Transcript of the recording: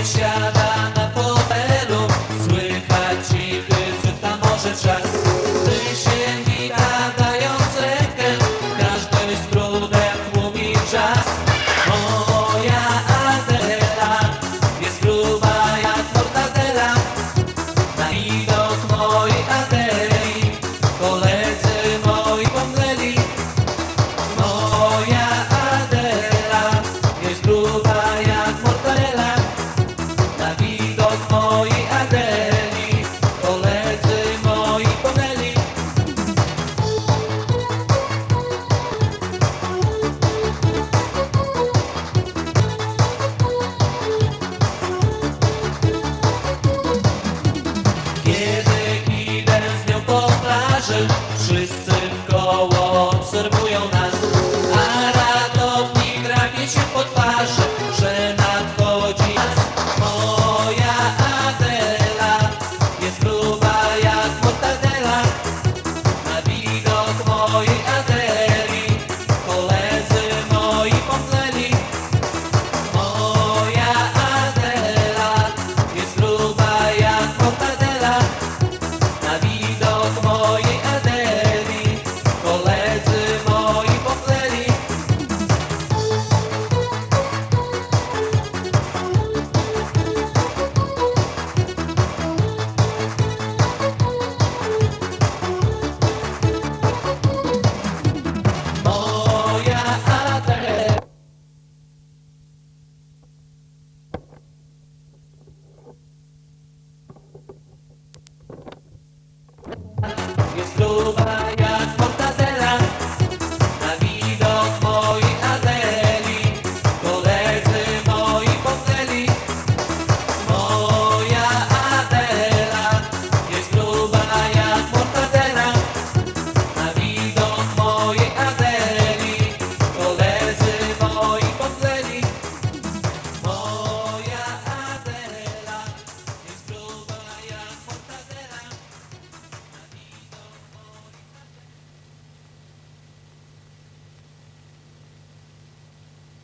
Deixa plaży